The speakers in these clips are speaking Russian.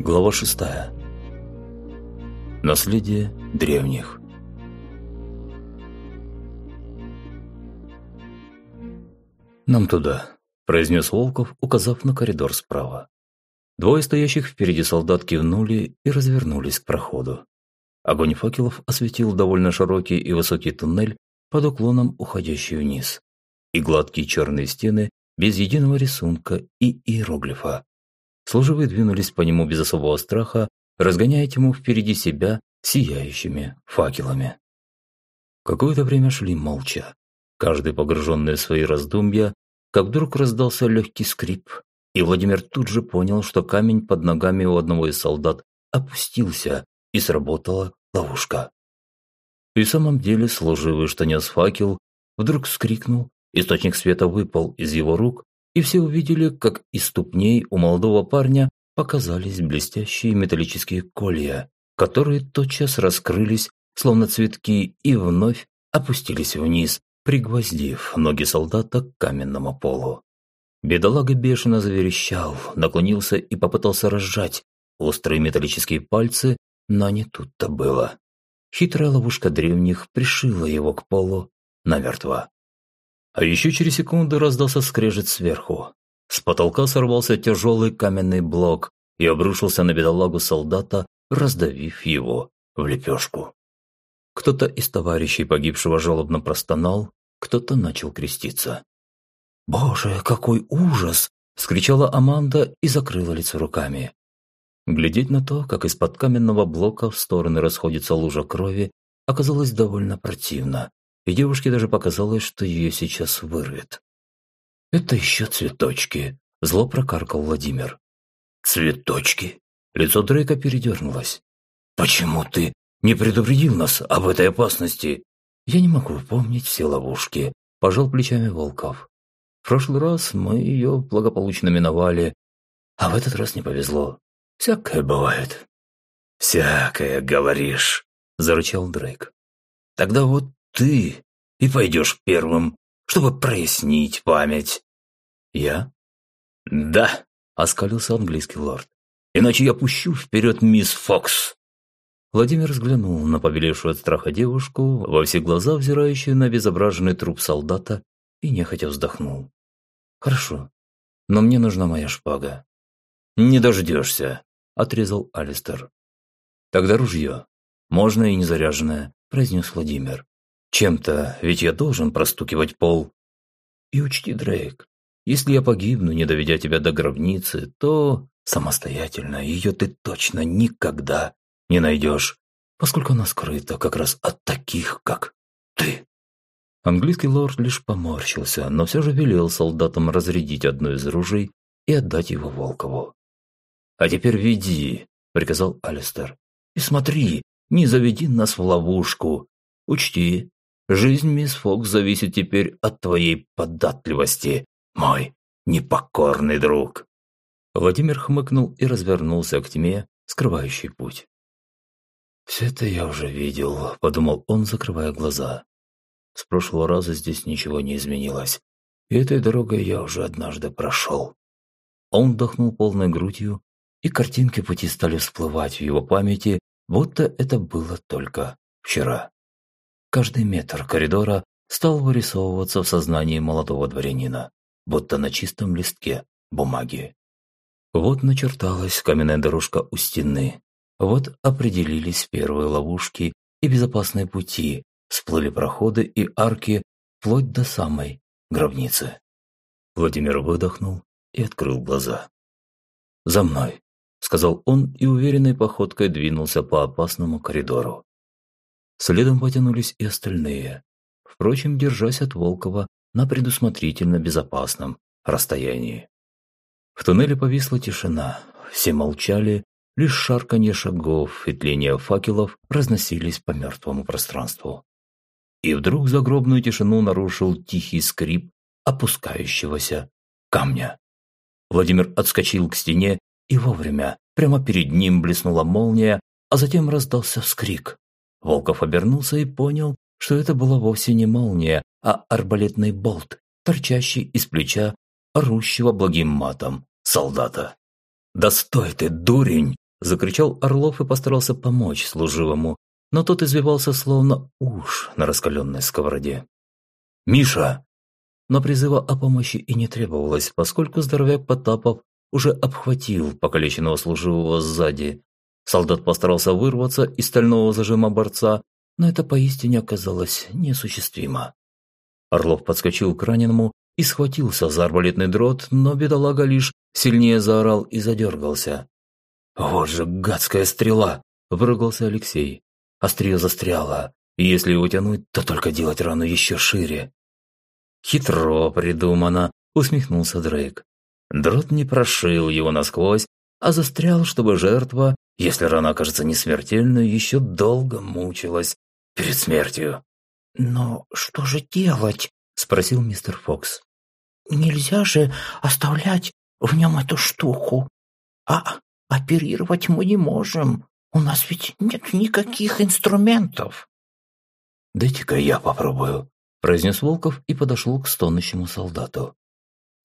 Глава 6. Наследие древних. «Нам туда», – произнес Волков, указав на коридор справа. Двое стоящих впереди солдат кивнули и развернулись к проходу. Огонь факелов осветил довольно широкий и высокий туннель под уклоном, уходящий вниз, и гладкие черные стены без единого рисунка и иероглифа. Служивые двинулись по нему без особого страха, разгоняя тьму впереди себя сияющими факелами. Какое-то время шли молча, каждый погруженный в свои раздумья, как вдруг раздался легкий скрип, и Владимир тут же понял, что камень под ногами у одного из солдат опустился, и сработала ловушка. И в самом деле служивый, что нес факел, вдруг вскрикнул, источник света выпал из его рук, и все увидели, как из ступней у молодого парня показались блестящие металлические колья, которые тотчас раскрылись, словно цветки, и вновь опустились вниз, пригвоздив ноги солдата к каменному полу. Бедолага бешено заверещал, наклонился и попытался разжать острые металлические пальцы, но не тут-то было. Хитрая ловушка древних пришила его к полу намертво. А еще через секунду раздался скрежет сверху. С потолка сорвался тяжелый каменный блок и обрушился на бедолагу солдата, раздавив его в лепешку. Кто-то из товарищей погибшего жалобно простонал, кто-то начал креститься. «Боже, какой ужас!» – скричала Аманда и закрыла лицо руками. Глядеть на то, как из-под каменного блока в стороны расходится лужа крови, оказалось довольно противно и девушке даже показалось, что ее сейчас вырвет. «Это еще цветочки», – зло прокаркал Владимир. «Цветочки?» Лицо Дрейка передернулось. «Почему ты не предупредил нас об этой опасности?» «Я не могу помнить все ловушки», – пожал плечами Волков. «В прошлый раз мы ее благополучно миновали, а в этот раз не повезло. Всякое бывает». «Всякое, говоришь», – зарычал Дрейк. «Тогда вот ты и пойдешь первым, чтобы прояснить память». «Я?» «Да», – оскалился английский лорд. «Иначе я пущу вперед мисс Фокс». Владимир взглянул на побелевшую от страха девушку, во все глаза взирающую на безображенный труп солдата, и нехотя вздохнул. «Хорошо, но мне нужна моя шпага». «Не дождешься», – отрезал Алистер. «Тогда ружье. Можно и незаряженное», – произнес Владимир. Чем-то ведь я должен простукивать пол. И учти, Дрейк, если я погибну, не доведя тебя до гробницы, то самостоятельно ее ты точно никогда не найдешь, поскольку она скрыта как раз от таких, как ты. Английский лорд лишь поморщился, но все же велел солдатам разрядить одно из ружей и отдать его Волкову. «А теперь веди», — приказал Алистер. «И смотри, не заведи нас в ловушку. Учти, Жизнь, мисс Фокс, зависит теперь от твоей податливости, мой непокорный друг». Владимир хмыкнул и развернулся к тьме, скрывающей путь. «Все это я уже видел», – подумал он, закрывая глаза. «С прошлого раза здесь ничего не изменилось, и этой дорогой я уже однажды прошел». Он вдохнул полной грудью, и картинки пути стали всплывать в его памяти, будто это было только вчера. Каждый метр коридора стал вырисовываться в сознании молодого дворянина, будто на чистом листке бумаги. Вот начерталась каменная дорожка у стены, вот определились первые ловушки и безопасные пути, всплыли проходы и арки вплоть до самой гробницы. Владимир выдохнул и открыл глаза. «За мной», — сказал он и уверенной походкой двинулся по опасному коридору. Следом потянулись и остальные, впрочем, держась от Волкова на предусмотрительно безопасном расстоянии. В туннеле повисла тишина, все молчали, лишь шарканье шагов и тление факелов разносились по мертвому пространству. И вдруг загробную тишину нарушил тихий скрип опускающегося камня. Владимир отскочил к стене, и вовремя прямо перед ним блеснула молния, а затем раздался вскрик. Волков обернулся и понял, что это была вовсе не молния, а арбалетный болт, торчащий из плеча орущего благим матом солдата. «Да стой ты, дурень!» закричал Орлов и постарался помочь служивому, но тот извивался словно уж на раскаленной сковороде. «Миша!» Но призыва о помощи и не требовалось, поскольку здоровяк Потапов уже обхватил покалеченного служивого сзади. Солдат постарался вырваться из стального зажима борца, но это поистине оказалось неосуществимо. Орлов подскочил к раненому и схватился за арбалетный дрот, но бедолага лишь сильнее заорал и задергался. «Вот же гадская стрела!» – выругался Алексей. Острие застряло, и если его тянуть, то только делать рану еще шире. «Хитро придумано», – усмехнулся Дрейк. Дрот не прошил его насквозь, а застрял, чтобы жертва, если рана окажется несмертельной, еще долго мучилась перед смертью. «Но что же делать?» – спросил мистер Фокс. «Нельзя же оставлять в нем эту штуку. А оперировать мы не можем. У нас ведь нет никаких инструментов». «Дайте-ка я попробую», – произнес Волков и подошел к стонущему солдату.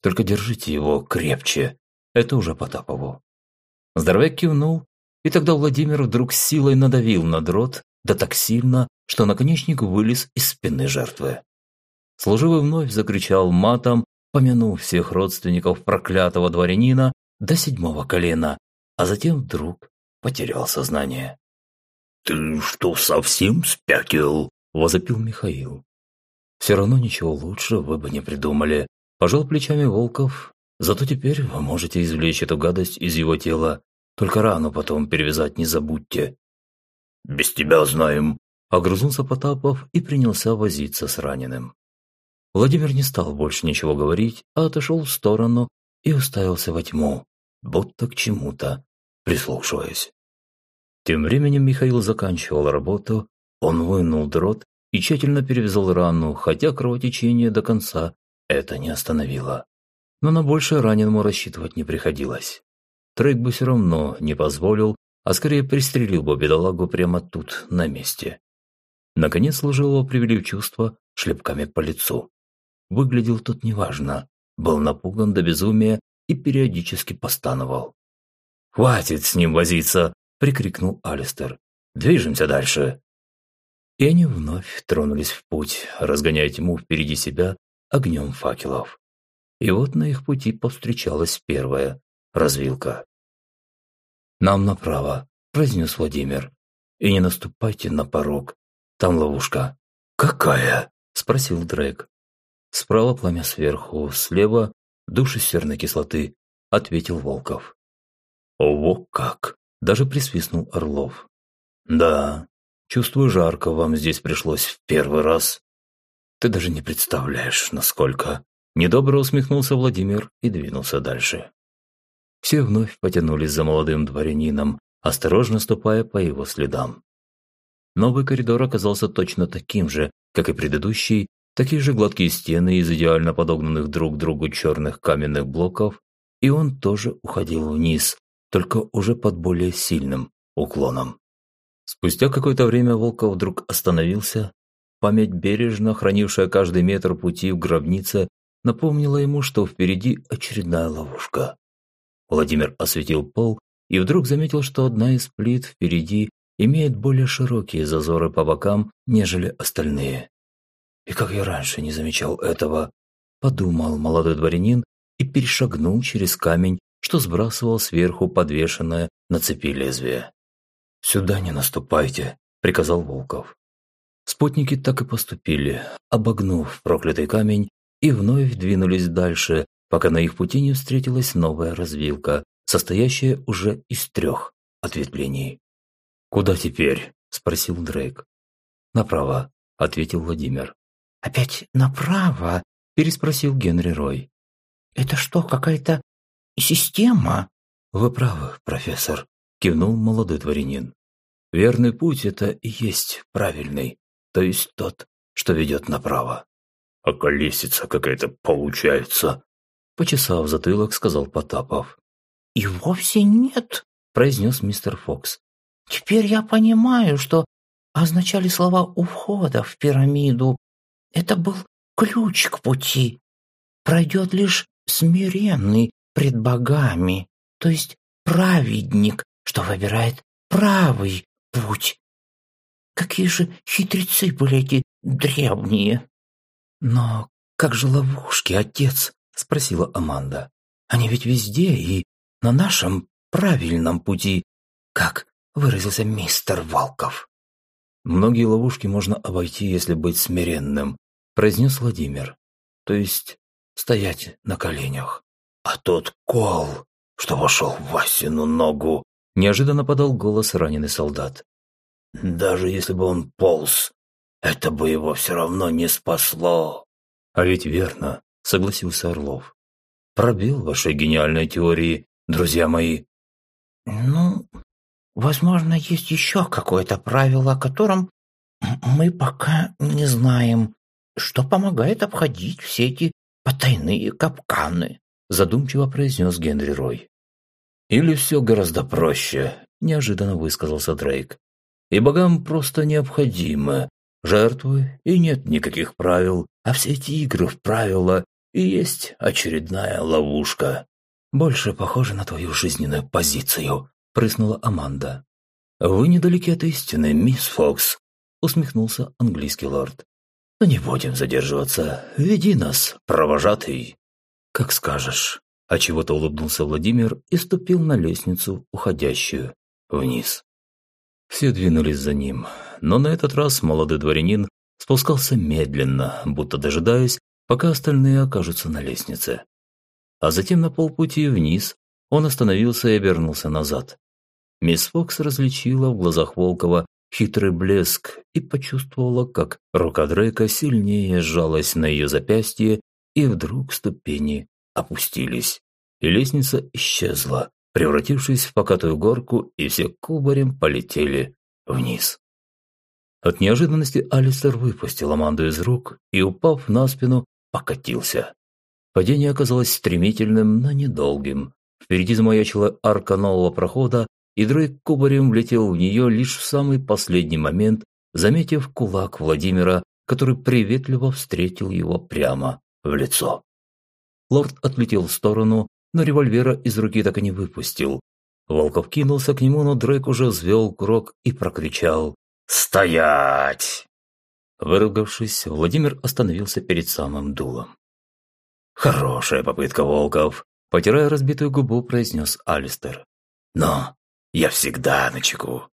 «Только держите его крепче. Это уже Потапову». Здоровяк кивнул, и тогда Владимир вдруг силой надавил на дрот, да так сильно, что наконечник вылез из спины жертвы. Служивый вновь закричал матом, помянув всех родственников проклятого дворянина до седьмого колена, а затем вдруг потерял сознание. «Ты что, совсем спятил?» – возопил Михаил. «Все равно ничего лучше вы бы не придумали», – пожал плечами Волков. «Зато теперь вы можете извлечь эту гадость из его тела, только рану потом перевязать не забудьте». «Без тебя знаем», – огрызнулся Потапов и принялся возиться с раненым. Владимир не стал больше ничего говорить, а отошел в сторону и уставился во тьму, будто к чему-то прислушиваясь. Тем временем Михаил заканчивал работу, он вынул дрот и тщательно перевязал рану, хотя кровотечение до конца это не остановило. Но на большее раненому рассчитывать не приходилось. Трейк бы все равно не позволил, а скорее пристрелил бы бедолагу прямо тут, на месте. Наконец служилого привели в чувство шлепками по лицу. Выглядел тот неважно, был напуган до безумия и периодически постановал. «Хватит с ним возиться!» – прикрикнул Алистер. «Движемся дальше!» И они вновь тронулись в путь, разгоняя тьму впереди себя огнем факелов. И вот на их пути повстречалась первая развилка. «Нам направо», – произнес Владимир. «И не наступайте на порог. Там ловушка». «Какая?» – спросил Дрейк. «Справа пламя сверху, слева – души серной кислоты», – ответил Волков. «Во как!» – даже присвистнул Орлов. «Да, чувствую, жарко вам здесь пришлось в первый раз. Ты даже не представляешь, насколько...» Недобро усмехнулся Владимир и двинулся дальше. Все вновь потянулись за молодым дворянином, осторожно ступая по его следам. Новый коридор оказался точно таким же, как и предыдущий, такие же гладкие стены из идеально подогнанных друг к другу черных каменных блоков, и он тоже уходил вниз, только уже под более сильным уклоном. Спустя какое-то время Волков вдруг остановился. Память, бережно хранившая каждый метр пути в гробнице, напомнила ему, что впереди очередная ловушка. Владимир осветил пол и вдруг заметил, что одна из плит впереди имеет более широкие зазоры по бокам, нежели остальные. «И как я раньше не замечал этого», – подумал молодой дворянин и перешагнул через камень, что сбрасывал сверху подвешенное на цепи лезвие. «Сюда не наступайте», – приказал Волков. Спутники так и поступили, обогнув проклятый камень, и вновь двинулись дальше, пока на их пути не встретилась новая развилка, состоящая уже из трех ответвлений. «Куда теперь?» – спросил Дрейк. «Направо», – ответил Владимир. «Опять направо?» – переспросил Генри Рой. «Это что, какая-то система?» «Вы правы, профессор», – кивнул молодой дворянин. «Верный путь – это и есть правильный, то есть тот, что ведет направо». «А колесица какая-то получается», – почесав затылок, сказал Потапов. «И вовсе нет», – произнес мистер Фокс. «Теперь я понимаю, что означали слова у входа в пирамиду. Это был ключ к пути. Пройдет лишь смиренный, пред богами, то есть праведник, что выбирает правый путь. Какие же хитрецы были эти древние!» «Но как же ловушки, отец?» – спросила Аманда. «Они ведь везде и на нашем правильном пути, как выразился мистер Волков». «Многие ловушки можно обойти, если быть смиренным», – произнес Владимир. «То есть стоять на коленях». «А тот кол, что вошел в Васину ногу», – неожиданно подал голос раненый солдат. «Даже если бы он полз, это бы его все равно не спасло». «А ведь верно», – согласился Орлов. «Пробил вашей гениальной теории, друзья мои». «Ну, возможно, есть еще какое-то правило, о котором мы пока не знаем, что помогает обходить все эти потайные капканы», – задумчиво произнес Генри Рой. «Или все гораздо проще», – неожиданно высказался Дрейк. «И богам просто необходимо жертвы, и нет никаких правил, а все эти игры в правила и есть очередная ловушка. Больше похоже на твою жизненную позицию, прыснула Аманда. Вы недалеки от истины, мисс Фокс, усмехнулся английский лорд. Не будем задерживаться. Веди нас, провожатый. Как скажешь. А чего-то улыбнулся Владимир и ступил на лестницу, уходящую вниз. Все двинулись за ним, но на этот раз молодой дворянин спускался медленно, будто дожидаясь, пока остальные окажутся на лестнице. А затем на полпути вниз он остановился и обернулся назад. Мисс Фокс различила в глазах Волкова хитрый блеск и почувствовала, как рука Дрейка сильнее сжалась на ее запястье, и вдруг ступени опустились, и лестница исчезла, превратившись в покатую горку, и все кубарем полетели вниз. От неожиданности Алистер выпустил Аманду из рук и, упав на спину, покатился. Падение оказалось стремительным, но недолгим. Впереди замаячила арка нового прохода, и Дрейк кубарем влетел в нее лишь в самый последний момент, заметив кулак Владимира, который приветливо встретил его прямо в лицо. Лорд отлетел в сторону, но револьвера из руки так и не выпустил. Волков кинулся к нему, но Дрейк уже взвел курок и прокричал «Стоять!». Выругавшись, Владимир остановился перед самым дулом. «Хорошая попытка, Волков!» – потирая разбитую губу, произнес Алистер. «Но я всегда начеку!»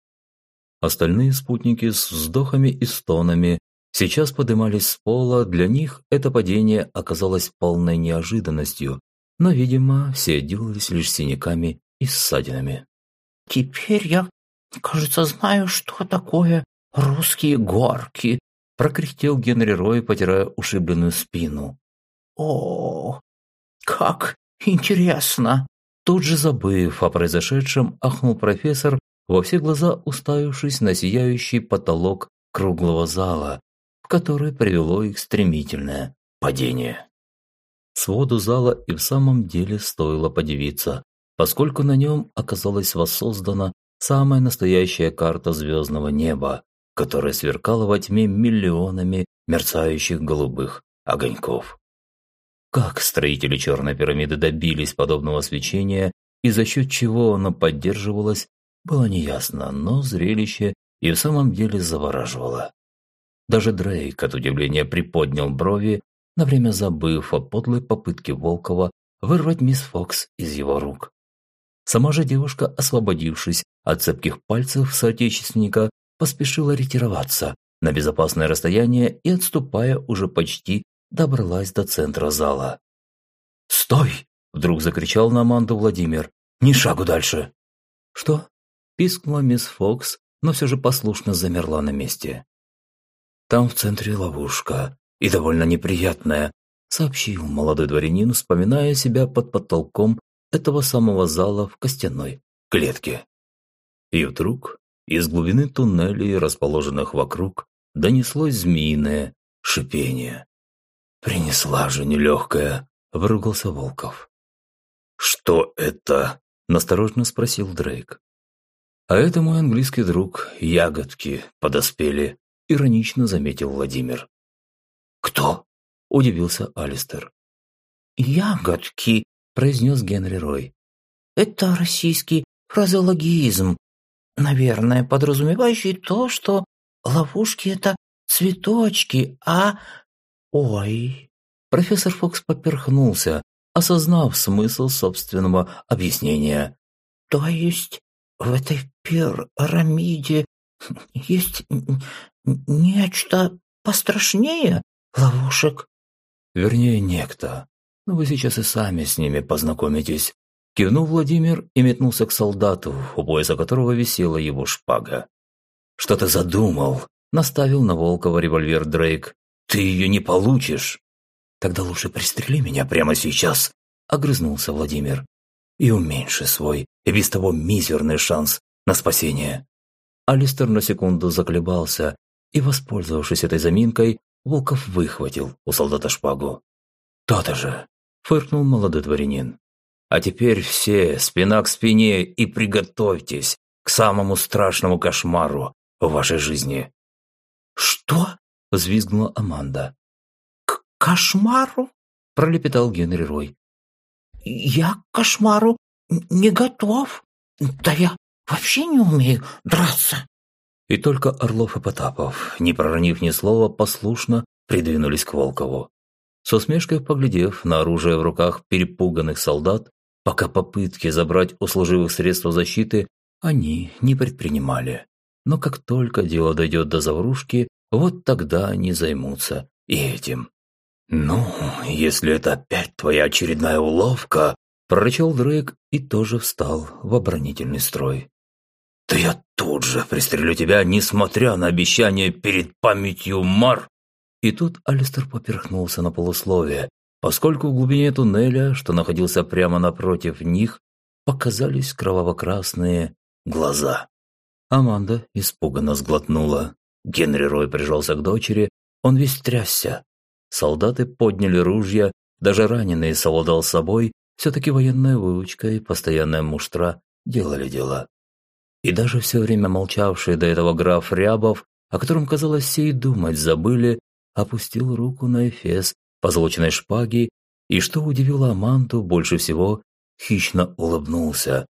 Остальные спутники с вздохами и стонами сейчас поднимались с пола, для них это падение оказалось полной неожиданностью, но, видимо, все отделались лишь синяками и ссадинами. «Теперь я «Кажется, знаю, что такое русские горки», – прокряхтел Генри Рой, потирая ушибленную спину. «О, как интересно!» Тут же забыв о произошедшем, ахнул профессор, во все глаза уставившись на сияющий потолок круглого зала, в который привело их стремительное падение. Своду зала и в самом деле стоило подивиться, поскольку на нем оказалась воссоздана Самая настоящая карта звездного неба, которая сверкала во тьме миллионами мерцающих голубых огоньков. Как строители Черной пирамиды добились подобного свечения и за счет чего оно поддерживалось, было неясно, но зрелище и в самом деле завораживало. Даже Дрейк от удивления приподнял брови, на время забыв о подлой попытке Волкова вырвать мисс Фокс из его рук. Сама же девушка, освободившись от цепких пальцев соотечественника, поспешила ретироваться на безопасное расстояние и, отступая, уже почти добралась до центра зала. «Стой!» – вдруг закричал на Аманду Владимир. «Ни шагу дальше!» «Что?» – пискнула мисс Фокс, но все же послушно замерла на месте. «Там в центре ловушка, и довольно неприятная», – сообщил молодой дворянин, вспоминая себя под потолком этого самого зала в костяной клетке. И вдруг из глубины туннелей, расположенных вокруг, донеслось змеиное шипение. «Принесла же нелегкая», – выругался Волков. «Что это?» – насторожно спросил Дрейк. «А это мой английский друг, ягодки подоспели», – иронично заметил Владимир. «Кто?» – удивился Алистер. «Ягодки произнес Генри Рой. «Это российский фразеологизм, наверное, подразумевающий то, что ловушки – это цветочки, а... Ой... Профессор Фокс поперхнулся, осознав смысл собственного объяснения. То есть в этой пирамиде есть нечто пострашнее ловушек? Вернее, некто. Но вы сейчас и сами с ними познакомитесь. Кивнул Владимир и метнулся к солдату, у пояса которого висела его шпага. «Что ты задумал?» – наставил на Волкова револьвер Дрейк. «Ты ее не получишь!» «Тогда лучше пристрели меня прямо сейчас!» – огрызнулся Владимир. «И уменьши свой, и без того мизерный шанс на спасение!» Алистер на секунду заколебался, и, воспользовавшись этой заминкой, Волков выхватил у солдата шпагу. «То-то же!» – фыркнул молодой дворянин. «А теперь все, спина к спине, и приготовьтесь к самому страшному кошмару в вашей жизни». «Что?» – взвизгнула Аманда. «К кошмару?» – пролепетал Генри Рой. «Я к кошмару не готов. Да я вообще не умею драться». И только Орлов и Потапов, не проронив ни слова, послушно придвинулись к Волкову. С усмешкой поглядев на оружие в руках перепуганных солдат, пока попытки забрать у служивых средства защиты они не предпринимали. Но как только дело дойдет до заварушки, вот тогда они займутся и этим. «Ну, если это опять твоя очередная уловка», – прорычал Дрейк и тоже встал в оборонительный строй. «Да я тут же пристрелю тебя, несмотря на обещание перед памятью Мар!» И тут Алистер поперхнулся на полусловие, поскольку в глубине туннеля, что находился прямо напротив них, показались кроваво-красные глаза. Аманда испуганно сглотнула. Генри Рой прижался к дочери, он весь трясся. Солдаты подняли ружья, даже раненые совладал с собой, все-таки военная выучка и постоянная муштра делали дела. И даже все время молчавший до этого граф Рябов, о котором, казалось, все и думать забыли, опустил руку на эфес позолоченной шпаги и, что удивило Аманту больше всего, хищно улыбнулся,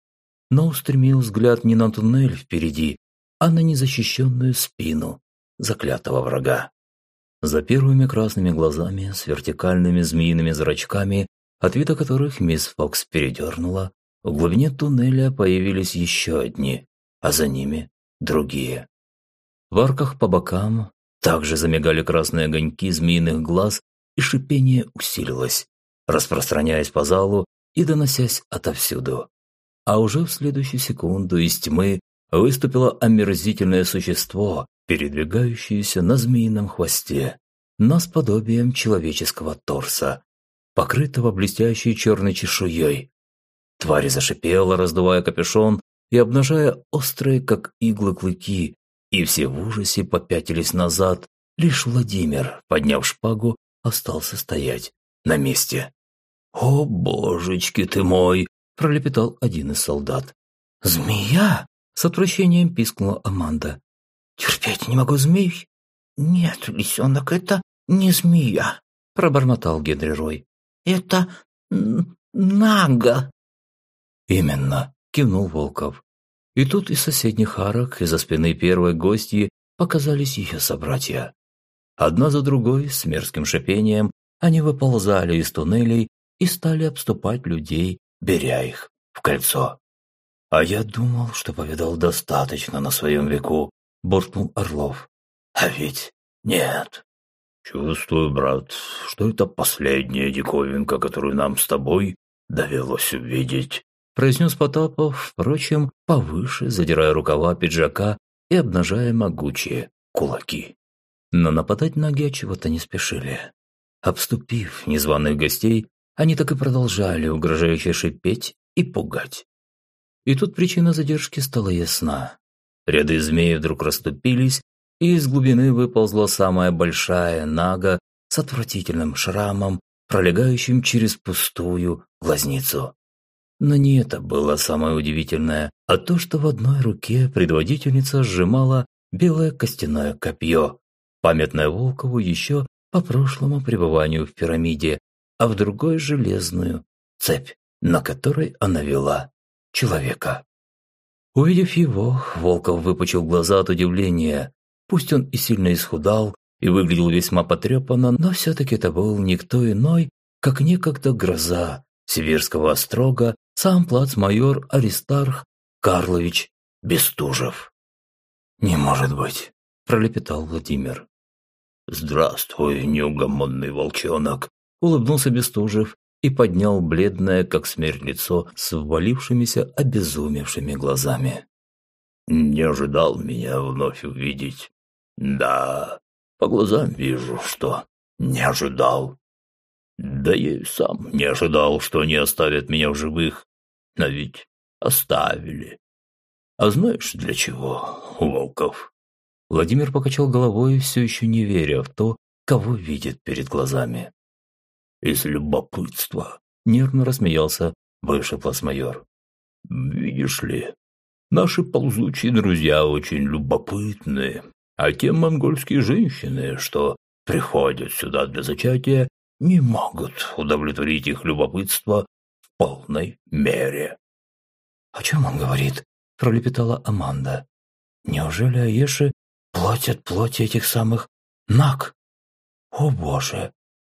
но устремил взгляд не на туннель впереди, а на незащищенную спину заклятого врага. За первыми красными глазами с вертикальными змеиными зрачками, от вида которых мисс Фокс передернула, в глубине туннеля появились еще одни, а за ними другие. В арках по бокам также замигали красные огоньки змеиных глаз, и шипение усилилось, распространяясь по залу и доносясь отовсюду. А уже в следующую секунду из тьмы выступило омерзительное существо, передвигающееся на змеином хвосте, но с подобием человеческого торса, покрытого блестящей черной чешуей. Тварь зашипела, раздувая капюшон и обнажая острые, как иглы, клыки, и все в ужасе попятились назад, лишь Владимир, подняв шпагу, остался стоять на месте. «О, божечки ты мой!» – пролепетал один из солдат. «Змея!» – с отвращением пискнула Аманда. «Терпеть не могу змей!» «Нет, лисенок, это не змея!» – пробормотал Генри Рой. «Это нага!» «Именно!» – кивнул Волков. И тут из соседних арок, из-за спины первой гостьи, показались ее собратья. Одна за другой, с мерзким шипением, они выползали из туннелей и стали обступать людей, беря их в кольцо. «А я думал, что повидал достаточно на своем веку», – буркнул Орлов. «А ведь нет». «Чувствую, брат, что это последняя диковинка, которую нам с тобой довелось увидеть», – произнес Потапов, впрочем, повыше, задирая рукава пиджака и обнажая могучие кулаки. Но нападать на Гя чего-то не спешили. Обступив незваных гостей, они так и продолжали угрожающе шипеть и пугать. И тут причина задержки стала ясна. Ряды змей вдруг расступились, и из глубины выползла самая большая нага с отвратительным шрамом, пролегающим через пустую глазницу. Но не это было самое удивительное, а то, что в одной руке предводительница сжимала белое костяное копье, памятное Волкову еще по прошлому пребыванию в пирамиде, а в другой железную цепь, на которой она вела человека. Увидев его, Волков выпучил глаза от удивления. Пусть он и сильно исхудал, и выглядел весьма потрепанно, но все-таки это был никто иной, как некогда гроза сибирского острога, сам плацмайор Аристарх Карлович Бестужев. «Не может быть», – пролепетал Владимир. «Здравствуй, неугомонный волчонок», – улыбнулся Бестужев и поднял бледное, как смерть, лицо с ввалившимися, обезумевшими глазами. «Не ожидал меня вновь увидеть. Да, по глазам вижу, что не ожидал. Да я и сам не ожидал, что они оставят меня в живых. Но ведь оставили. А знаешь, для чего, Волков?» Владимир покачал головой, все еще не веря в то, кого видит перед глазами. «Из любопытства», – нервно рассмеялся бывший плацмайор. «Видишь ли, наши ползучие друзья очень любопытные, а те монгольские женщины, что приходят сюда для зачатия, не могут удовлетворить их любопытство в полной мере». «О чем он говорит?» – пролепетала Аманда. «Неужели Аеши платят плоти этих самых наг? О боже!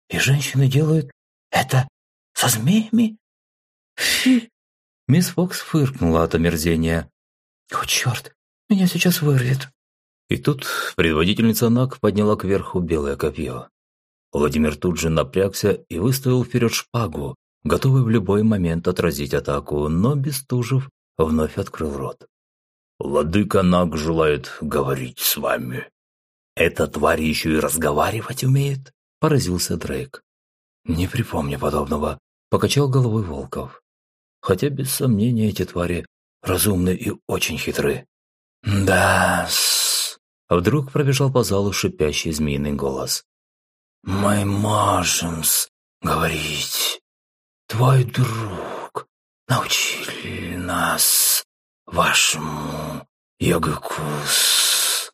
И женщины делают это со змеями? Фи!» Мисс Фокс фыркнула от омерзения. «О, черт! Меня сейчас вырвет!» И тут предводительница Наг подняла кверху белое копье. Владимир тут же напрягся и выставил вперед шпагу, готовый в любой момент отразить атаку, но Бестужев вновь открыл рот. «Владыка Наг желает говорить с вами». «Эта тварь еще и разговаривать умеет?» – поразился Дрейк. «Не припомню подобного», – покачал головой Волков. «Хотя, без сомнения, эти твари разумны и очень хитры». «Да, -с. Вдруг пробежал по залу шипящий змеиный голос. «Мы можем -с говорить. Твой друг научили нас вашему йогакус.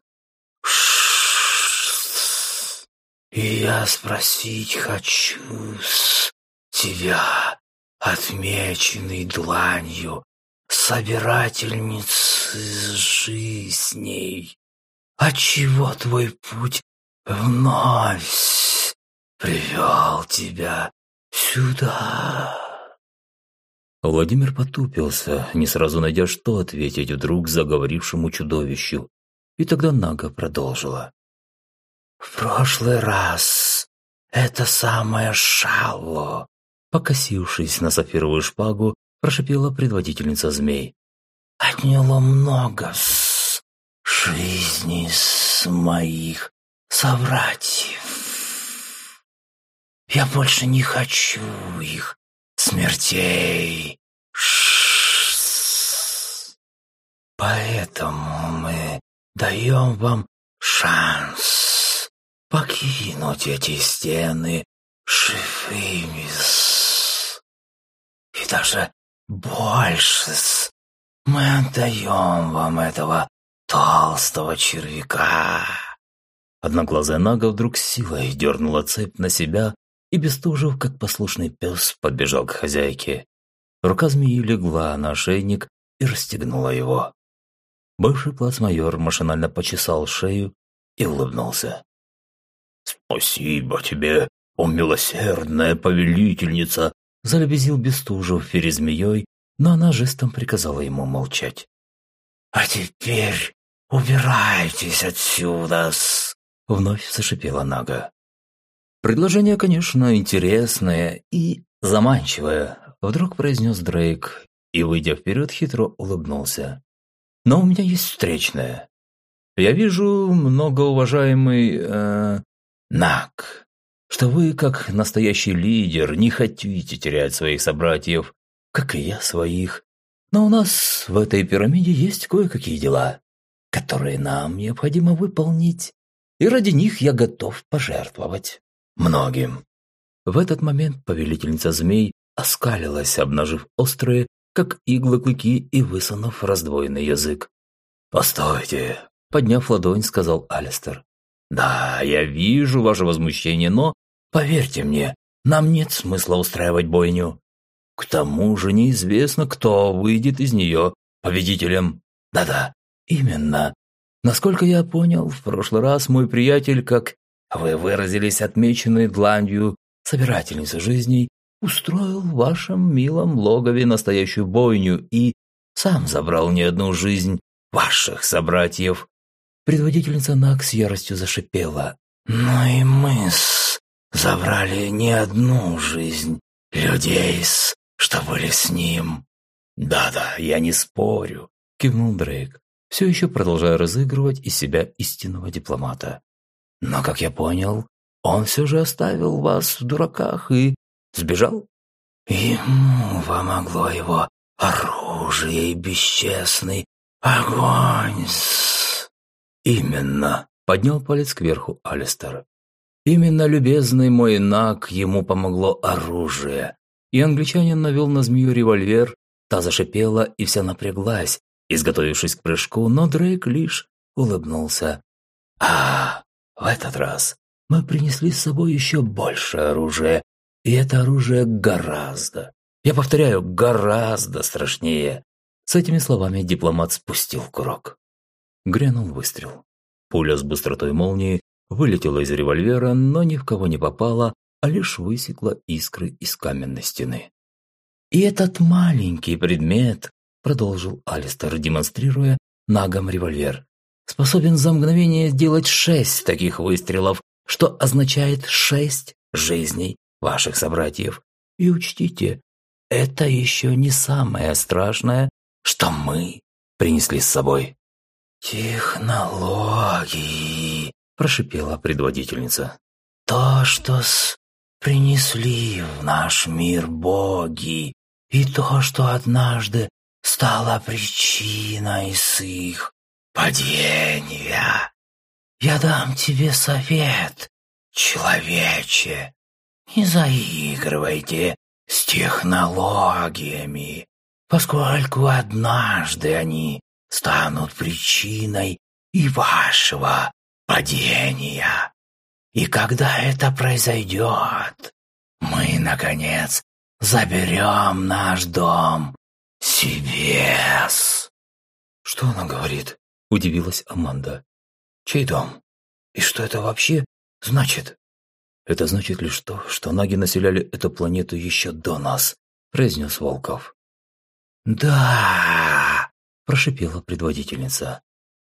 И я спросить хочу с тебя, отмеченный дланью, собирательницы жизней, отчего твой путь вновь привел тебя сюда?» Владимир потупился, не сразу найдя, что ответить вдруг заговорившему чудовищу, и тогда Нага продолжила. В прошлый раз это самое шало, покосившись на сапфировую шпагу, прошипела предводительница змей. Отняло много с жизни с моих собратьев. Я больше не хочу их смертей. Поэтому мы даем вам шанс покинуть эти стены живыми. И даже больше мы отдаем вам этого толстого червяка. Одноглазая Нага вдруг силой дернула цепь на себя, и Бестужев, как послушный пес, подбежал к хозяйке. Рука змеи легла на ошейник и расстегнула его. Бывший плацмайор машинально почесал шею и улыбнулся. «Спасибо тебе, о милосердная повелительница!» Залебезил Бестужев перед змеей, но она жестом приказала ему молчать. «А теперь убирайтесь отсюда!» Вновь зашипела Нага. «Предложение, конечно, интересное и заманчивое», вдруг произнес Дрейк и, выйдя вперед, хитро улыбнулся. «Но у меня есть встречное. Я вижу, многоуважаемый э, Нак, что вы, как настоящий лидер, не хотите терять своих собратьев, как и я своих. Но у нас в этой пирамиде есть кое-какие дела, которые нам необходимо выполнить, и ради них я готов пожертвовать многим. В этот момент повелительница змей оскалилась, обнажив острые, как иглы клыки и высунув раздвоенный язык. «Постойте!» – подняв ладонь, сказал Алистер. Да, я вижу ваше возмущение, но, поверьте мне, нам нет смысла устраивать бойню. К тому же неизвестно, кто выйдет из нее победителем. Да-да, именно. Насколько я понял, в прошлый раз мой приятель, как вы выразились, отмеченный дланью собирательницы жизней, устроил в вашем милом логове настоящую бойню и сам забрал не одну жизнь ваших собратьев. Предводительница Нак с яростью зашипела. «Ну и мы забрали не одну жизнь людей, что были с ним». «Да-да, я не спорю», – кивнул Дрейк, все еще продолжая разыгрывать из себя истинного дипломата. «Но, как я понял, он все же оставил вас в дураках и сбежал?» «Ему помогло его оружие и бесчестный огонь с...» «Именно», — поднял палец кверху Алистер. «Именно, любезный мой Нак, ему помогло оружие». И англичанин навел на змею револьвер, та зашипела и вся напряглась, изготовившись к прыжку, но Дрейк лишь улыбнулся. «А, в этот раз мы принесли с собой еще больше оружия, и это оружие гораздо, я повторяю, гораздо страшнее. С этими словами дипломат спустил курок. Грянул выстрел. Пуля с быстротой молнии вылетела из револьвера, но ни в кого не попала, а лишь высекла искры из каменной стены. «И этот маленький предмет», — продолжил Алистер, демонстрируя нагом револьвер, «способен за мгновение сделать шесть таких выстрелов, что означает шесть жизней ваших собратьев. И учтите, это еще не самое страшное, что мы принесли с собой. «Технологии», – прошипела предводительница. «То, что с... принесли в наш мир боги, и то, что однажды стало причиной с их падения. Я дам тебе совет, человече. Не заигрывайте с технологиями, поскольку однажды они станут причиной и вашего падения. И когда это произойдет, мы, наконец, заберем наш дом себе. Что она говорит? Удивилась Аманда. Чей дом? И что это вообще значит? Это значит лишь то, что наги населяли эту планету еще до нас, произнес Волков. Да, прошипела предводительница.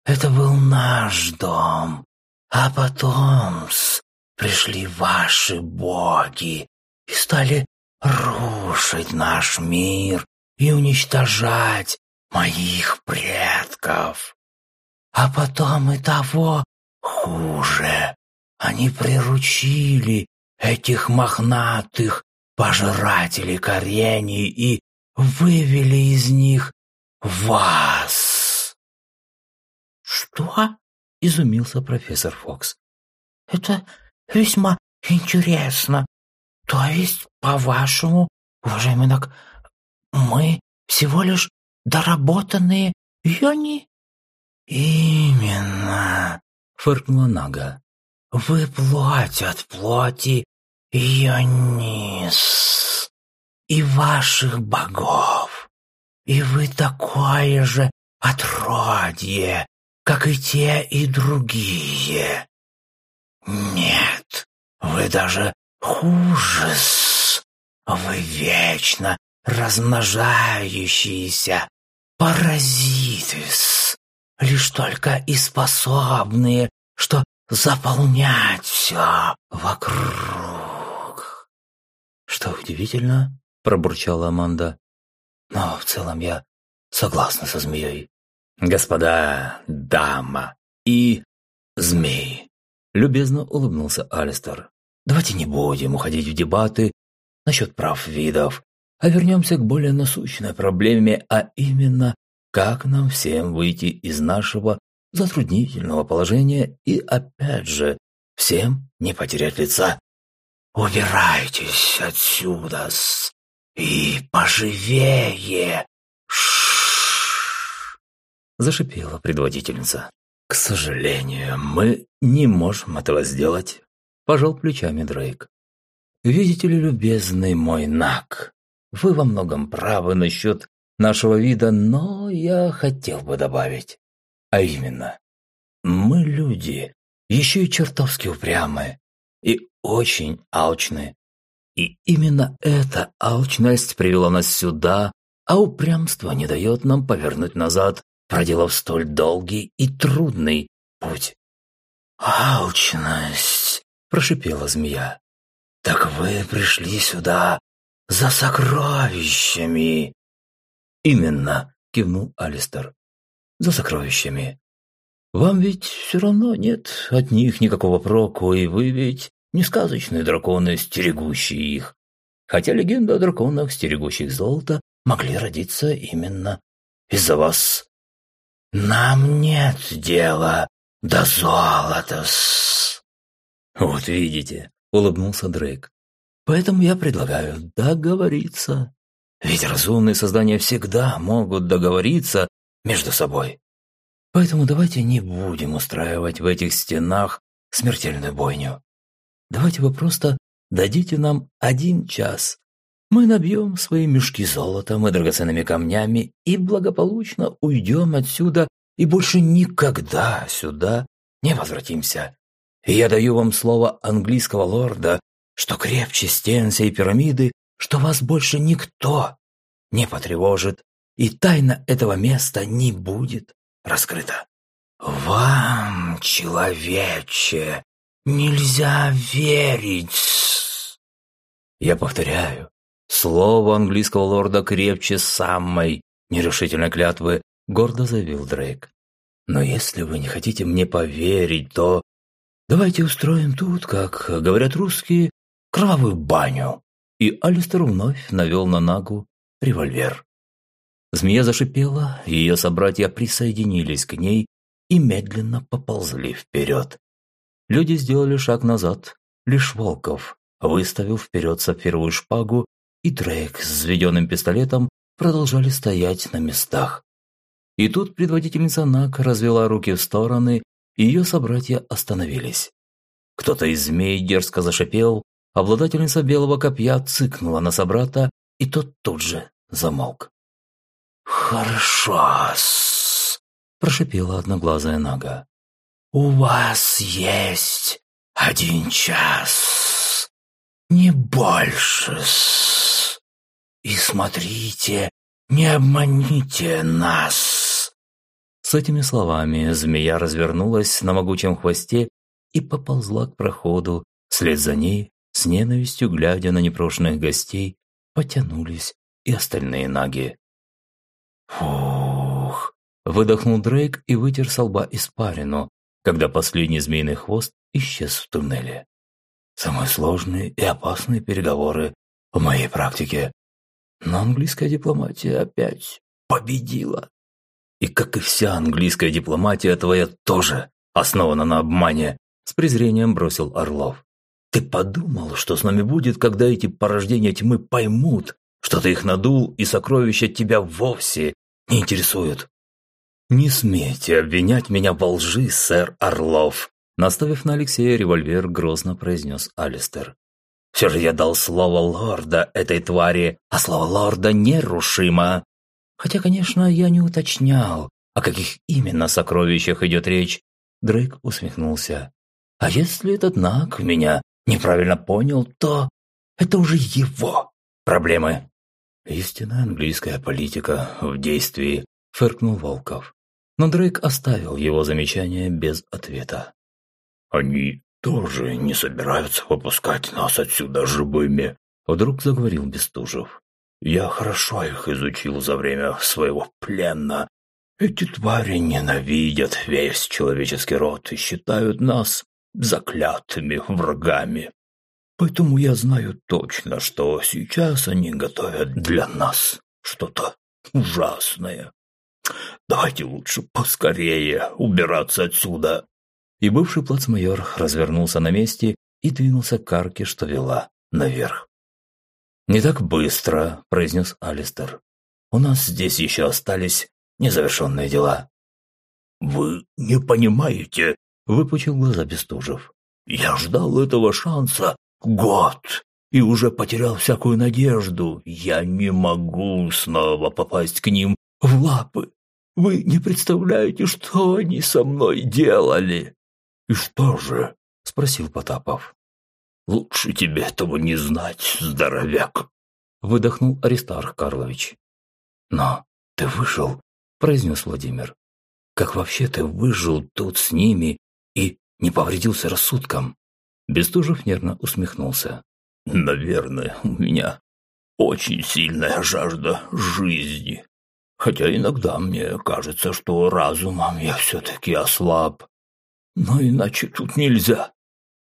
Это был наш дом, а потом с пришли ваши боги и стали рушить наш мир и уничтожать моих предков. А потом и того хуже. Они приручили этих мохнатых пожирателей корений и вывели из них вас. Что? изумился профессор Фокс. Это весьма интересно. То есть, по-вашему, уважаемый Нак, мы всего лишь доработанные йони? Именно, фыркнула Нага. Вы плоть от плоти Ионис и ваших богов, и вы такое же отродье, как и те и другие. Нет, вы даже хуже -с. Вы вечно размножающиеся паразиты -с, лишь только и способные, что заполнять все вокруг. Что удивительно, пробурчала Аманда. Но в целом я согласна со змеей. Господа, дама и змей. Любезно улыбнулся Алистер. Давайте не будем уходить в дебаты насчет прав видов, а вернемся к более насущной проблеме, а именно, как нам всем выйти из нашего затруднительного положения и, опять же, всем не потерять лица. «Убирайтесь отсюда -с, и поживее!» Ш зашипела предводительница. «К сожалению, мы не можем этого сделать», – пожал плечами Дрейк. «Видите ли, любезный мой Нак, вы во многом правы насчет нашего вида, но я хотел бы добавить. А именно, мы люди, еще и чертовски упрямые и очень алчные. И именно эта алчность привела нас сюда, а упрямство не дает нам повернуть назад, проделав столь долгий и трудный путь. «Алчность!» – прошипела змея. «Так вы пришли сюда за сокровищами!» «Именно!» – кивнул Алистер. «За сокровищами. Вам ведь все равно нет от них никакого проку, и вы ведь не сказочные драконы, стерегущие их. Хотя легенда о драконах, стерегущих золото, могли родиться именно из-за вас. Нам нет дела до золота. Вот видите, улыбнулся Дрейк. Поэтому я предлагаю договориться. Ведь разумные создания всегда могут договориться между собой. Поэтому давайте не будем устраивать в этих стенах смертельную бойню. Давайте вы просто дадите нам один час. Мы набьем свои мешки золотом и драгоценными камнями и благополучно уйдем отсюда и больше никогда сюда не возвратимся. И я даю вам слово английского лорда, что крепче стен сей пирамиды, что вас больше никто не потревожит, и тайна этого места не будет раскрыта. «Вам, человече, нельзя верить!» Я повторяю, слово английского лорда крепче самой нерешительной клятвы, гордо заявил Дрейк. Но если вы не хотите мне поверить, то давайте устроим тут, как говорят русские, кровавую баню. И Алистер вновь навел на Нагу револьвер. Змея зашипела, ее собратья присоединились к ней и медленно поползли вперед. Люди сделали шаг назад, лишь Волков выставил вперед сапфировую шпагу, и Дрейк с взведенным пистолетом продолжали стоять на местах. И тут предводительница Нак развела руки в стороны, и ее собратья остановились. Кто-то из змей дерзко зашипел, обладательница белого копья цыкнула на собрата, и тот тут же замолк. «Хорошо-с», прошипела одноглазая Нага. «У вас есть один час, не больше. И смотрите, не обманите нас!» С этими словами змея развернулась на могучем хвосте и поползла к проходу, вслед за ней, с ненавистью глядя на непрошенных гостей, потянулись и остальные наги. «Фух!» – выдохнул Дрейк и вытер со лба испарину, когда последний змеиный хвост исчез в туннеле. Самые сложные и опасные переговоры в моей практике. Но английская дипломатия опять победила. И как и вся английская дипломатия твоя тоже основана на обмане, с презрением бросил Орлов. Ты подумал, что с нами будет, когда эти порождения тьмы поймут, что ты их надул, и сокровища тебя вовсе не интересуют. Не смейте обвинять меня во лжи, сэр Орлов, наставив на Алексея револьвер, грозно произнес Алистер. Все же я дал слово лорда этой твари, а слово лорда нерушимо. Хотя, конечно, я не уточнял, о каких именно сокровищах идет речь. Дрейк усмехнулся. А если этот Наг меня неправильно понял, то это уже его проблемы. «Истинная английская политика в действии», – фыркнул Волков. Но Дрейк оставил его замечание без ответа. «Они тоже не собираются выпускать нас отсюда живыми», – вдруг заговорил Бестужев. «Я хорошо их изучил за время своего плена. Эти твари ненавидят весь человеческий род и считают нас заклятыми врагами. Поэтому я знаю точно, что сейчас они готовят для нас что-то ужасное. Давайте лучше поскорее убираться отсюда. И бывший плацмайор развернулся на месте и двинулся к арке, что вела наверх. «Не так быстро», – произнес Алистер. «У нас здесь еще остались незавершенные дела». «Вы не понимаете», – выпучил глаза Бестужев. «Я ждал этого шанса Год. и уже потерял всякую надежду. Я не могу снова попасть к ним в лапы. Вы не представляете, что они со мной делали. И что же? спросил Потапов. Лучше тебе этого не знать, здоровяк, выдохнул Аристарх Карлович. Но ты выжил, произнес Владимир. Как вообще ты выжил тут с ними не повредился рассудком? Бестужев нервно усмехнулся. Наверное, у меня очень сильная жажда жизни. Хотя иногда мне кажется, что разумом я все-таки ослаб. Но иначе тут нельзя.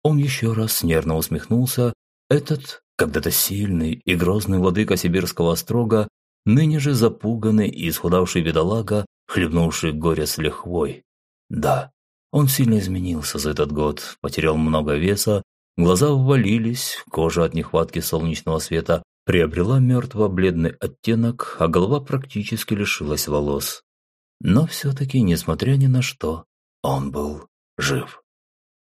Он еще раз нервно усмехнулся. Этот, когда-то сильный и грозный владыка сибирского острога, ныне же запуганный и исхудавший бедолага, хлебнувший горе с лихвой. Да, он сильно изменился за этот год, потерял много веса, глаза ввалились, кожа от нехватки солнечного света приобрела мертво-бледный оттенок, а голова практически лишилась волос. Но все-таки, несмотря ни на что, он был жив.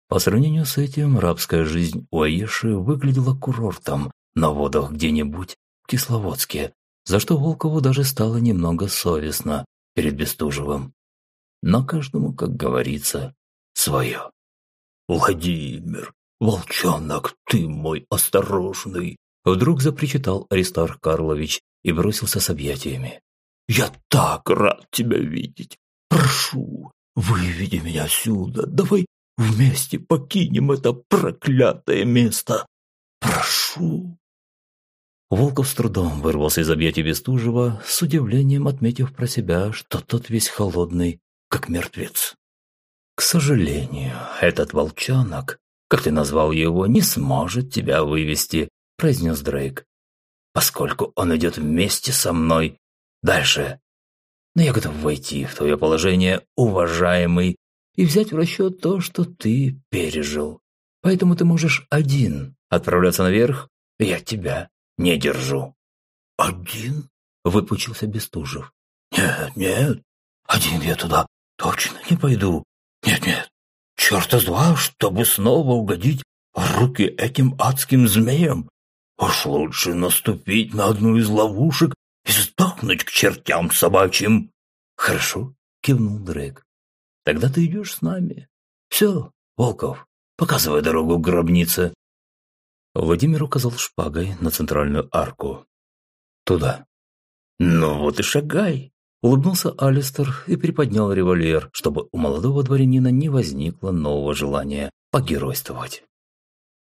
По сравнению с этим, рабская жизнь у Аиши выглядела курортом на водах где-нибудь в Кисловодске, за что Волкову даже стало немного совестно перед Бестужевым. Но каждому, как говорится, свое. «Владимир, волчонок, ты мой осторожный!» Вдруг запричитал Аристарх Карлович и бросился с объятиями. «Я так рад тебя видеть! Прошу, выведи меня отсюда! Давай вместе покинем это проклятое место! Прошу!» Волков с трудом вырвался из объятий Бестужева, с удивлением отметив про себя, что тот весь холодный, как мертвец. «К сожалению, этот волчонок, как ты назвал его, не сможет тебя вывести произнес Дрейк. «Поскольку он идет вместе со мной. Дальше. Но я готов войти в твое положение, уважаемый, и взять в расчет то, что ты пережил. Поэтому ты можешь один отправляться наверх, и я тебя не держу». «Один?» – выпучился Бестужев. «Нет, нет, один я туда точно не пойду. Нет-нет, черта с два, чтобы снова угодить в руки этим адским змеям. Уж лучше наступить на одну из ловушек и сдохнуть к чертям собачьим. Хорошо, кивнул Дрейк. Тогда ты идешь с нами. Все, Волков, показывай дорогу к гробнице. Владимир указал шпагой на центральную арку. Туда. Ну вот и шагай. Улыбнулся Алистер и приподнял револьвер, чтобы у молодого дворянина не возникло нового желания погеройствовать.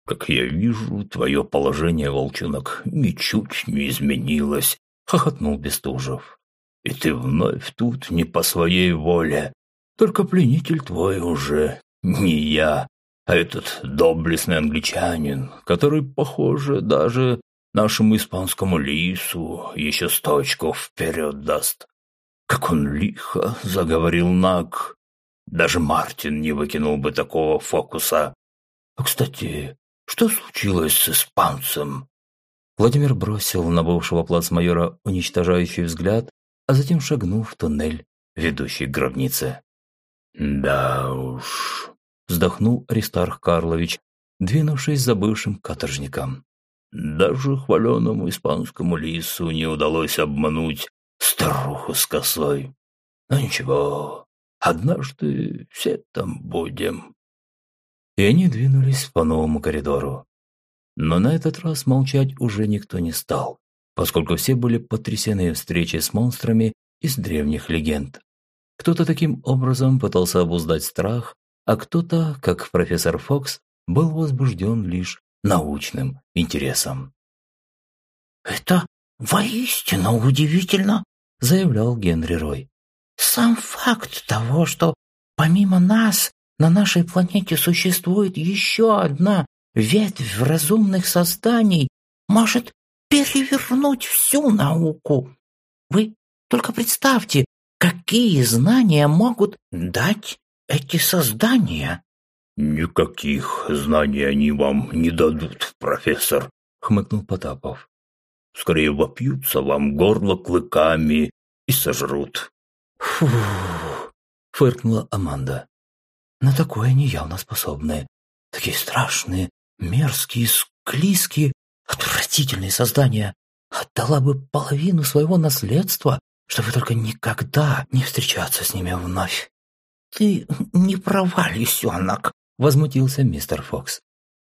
«Как я вижу, твое положение, волчонок, ничуть не изменилось», — хохотнул Бестужев. «И ты вновь тут не по своей воле. Только пленитель твой уже не я, а этот доблестный англичанин, который, похоже, даже нашему испанскому лису еще сто вперед даст. Как он лихо заговорил Наг. Даже Мартин не выкинул бы такого фокуса. А, кстати, что случилось с испанцем?» Владимир бросил на бывшего плацмайора уничтожающий взгляд, а затем шагнул в туннель, ведущий к гробнице. «Да уж», – вздохнул Аристарх Карлович, двинувшись за бывшим каторжником. «Даже хваленому испанскому лису не удалось обмануть старуху с косой. Но ничего, однажды все там будем» и они двинулись по новому коридору. Но на этот раз молчать уже никто не стал, поскольку все были потрясены встречей с монстрами из древних легенд. Кто-то таким образом пытался обуздать страх, а кто-то, как профессор Фокс, был возбужден лишь научным интересом. «Это воистину удивительно», – заявлял Генри Рой. «Сам факт того, что помимо нас на нашей планете существует еще одна ветвь разумных созданий, может перевернуть всю науку. Вы только представьте, какие знания могут дать эти создания. «Никаких знаний они вам не дадут, профессор», — хмыкнул Потапов. «Скорее вопьются вам горло клыками и сожрут». «Фу!» — фыркнула Аманда. На такое они явно способны. Такие страшные, мерзкие, склизкие Отвратительные создания. Отдала бы половину своего наследства, чтобы только никогда не встречаться с ними вновь. «Ты не права, лисенок», — возмутился мистер Фокс.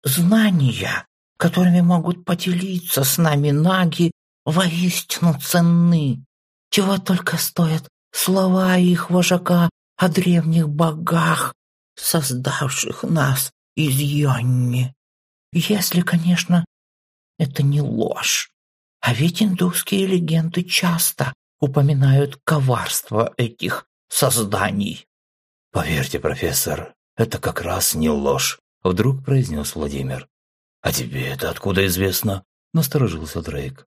«Знания, которыми могут поделиться с нами наги, воистину ценны. Чего только стоят слова их вожака о древних богах, создавших нас из Йонни. Если, конечно, это не ложь. А ведь индусские легенды часто упоминают коварство этих созданий. «Поверьте, профессор, это как раз не ложь», — вдруг произнес Владимир. «А тебе это откуда известно?» — насторожился Дрейк.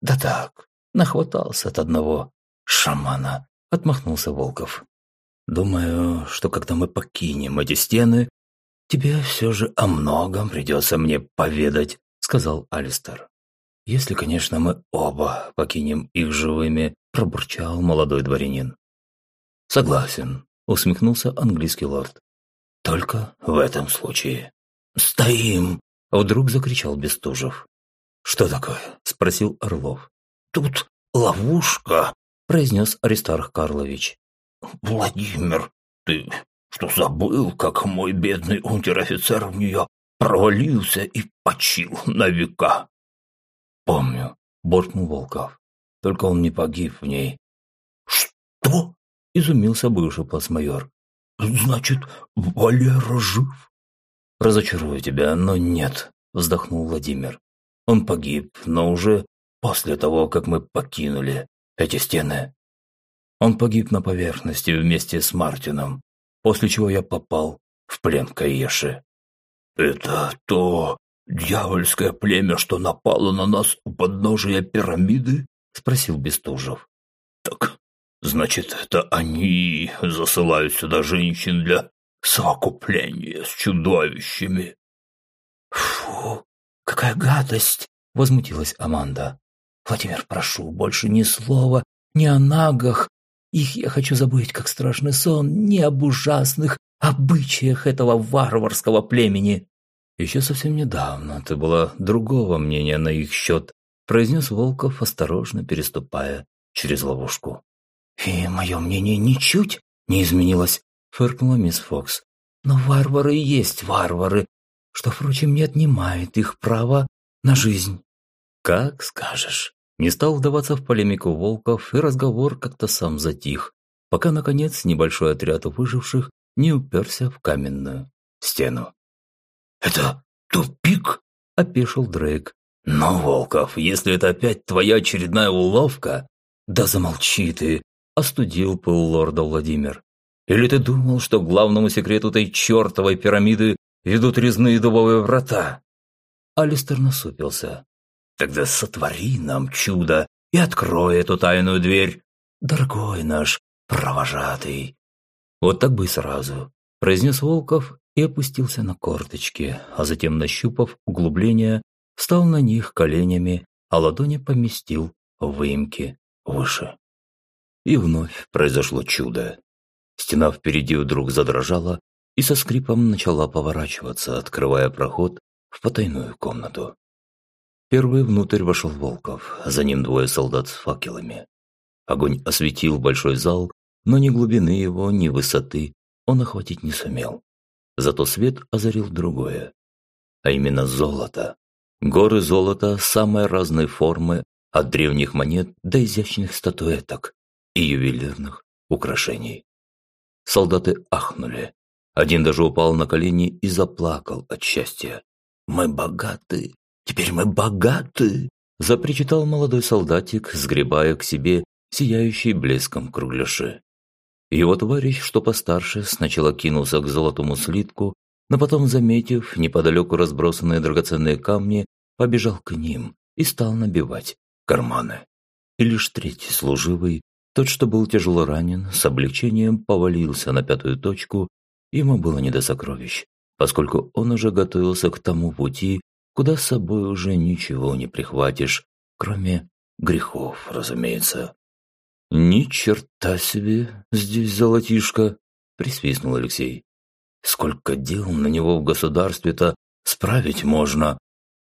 «Да так, нахватался от одного шамана», — отмахнулся Волков. «Думаю, что когда мы покинем эти стены, тебе все же о многом придется мне поведать», — сказал Алистер. «Если, конечно, мы оба покинем их живыми», — пробурчал молодой дворянин. «Согласен», — усмехнулся английский лорд. «Только в этом случае». «Стоим!» — вдруг закричал Бестужев. «Что такое?» — спросил Орлов. «Тут ловушка», — произнес Аристарх Карлович. «Владимир, ты что забыл, как мой бедный унтер-офицер в нее провалился и почил на века?» «Помню», — буркнул Волков. «Только он не погиб в ней». «Что?» — изумился бывший плацмайор. «Значит, Валера жив?» «Разочарую тебя, но нет», — вздохнул Владимир. «Он погиб, но уже после того, как мы покинули эти стены. Он погиб на поверхности вместе с Мартином, после чего я попал в плен Каеши. «Это то дьявольское племя, что напало на нас у подножия пирамиды?» – спросил Бестужев. «Так, значит, это они засылают сюда женщин для совокупления с чудовищами?» «Фу, какая гадость!» – возмутилась Аманда. «Владимир, прошу, больше ни слова, ни о нагах, их я хочу забыть, как страшный сон, не об ужасных обычаях этого варварского племени. Еще совсем недавно ты была другого мнения на их счет, произнес Волков, осторожно переступая через ловушку. И мое мнение ничуть не изменилось, фыркнула мисс Фокс. Но варвары и есть варвары, что, впрочем, не отнимает их права на жизнь. Как скажешь. Не стал вдаваться в полемику волков, и разговор как-то сам затих, пока, наконец, небольшой отряд выживших не уперся в каменную стену. «Это тупик?» – опешил Дрейк. «Но, Волков, если это опять твоя очередная уловка...» «Да замолчи ты!» – остудил пыл лорда Владимир. «Или ты думал, что к главному секрету этой чертовой пирамиды ведут резные дубовые врата?» Алистер насупился. Тогда сотвори нам чудо и открой эту тайную дверь, дорогой наш провожатый. Вот так бы и сразу, произнес Волков и опустился на корточки, а затем, нащупав углубление, встал на них коленями, а ладони поместил в выемки выше. И вновь произошло чудо. Стена впереди вдруг задрожала и со скрипом начала поворачиваться, открывая проход в потайную комнату. Первый внутрь вошел Волков, за ним двое солдат с факелами. Огонь осветил большой зал, но ни глубины его, ни высоты он охватить не сумел. Зато свет озарил другое, а именно золото. Горы золота самой разной формы, от древних монет до изящных статуэток и ювелирных украшений. Солдаты ахнули. Один даже упал на колени и заплакал от счастья. «Мы богаты, Теперь мы богаты!» – запричитал молодой солдатик, сгребая к себе сияющий блеском кругляши. Его товарищ, что постарше, сначала кинулся к золотому слитку, но потом, заметив неподалеку разбросанные драгоценные камни, побежал к ним и стал набивать карманы. И лишь третий служивый, тот, что был тяжело ранен, с облегчением повалился на пятую точку, ему было не до сокровищ, поскольку он уже готовился к тому пути, куда с собой уже ничего не прихватишь, кроме грехов, разумеется. «Ни черта себе здесь золотишко!» – присвистнул Алексей. «Сколько дел на него в государстве-то справить можно,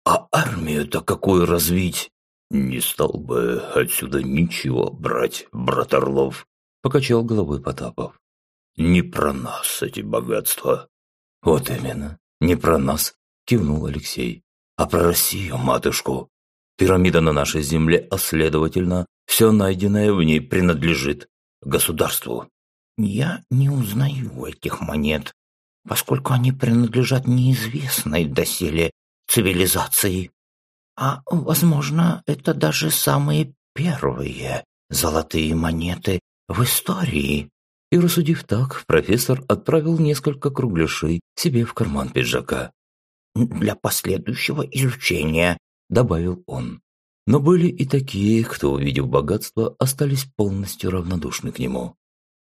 А армию-то какую развить? Не стал бы отсюда ничего брать, брат Орлов, покачал головой Потапов. Не про нас эти богатства. Вот именно, не про нас, кивнул Алексей, а про Россию, матушку. Пирамида на нашей земле, а следовательно, все найденное в ней принадлежит государству. Я не узнаю этих монет, поскольку они принадлежат неизвестной доселе цивилизации. А, возможно, это даже самые первые золотые монеты в истории. И рассудив так, профессор отправил несколько кругляшей себе в карман пиджака. «Для последующего изучения», — добавил он. Но были и такие, кто, увидев богатство, остались полностью равнодушны к нему.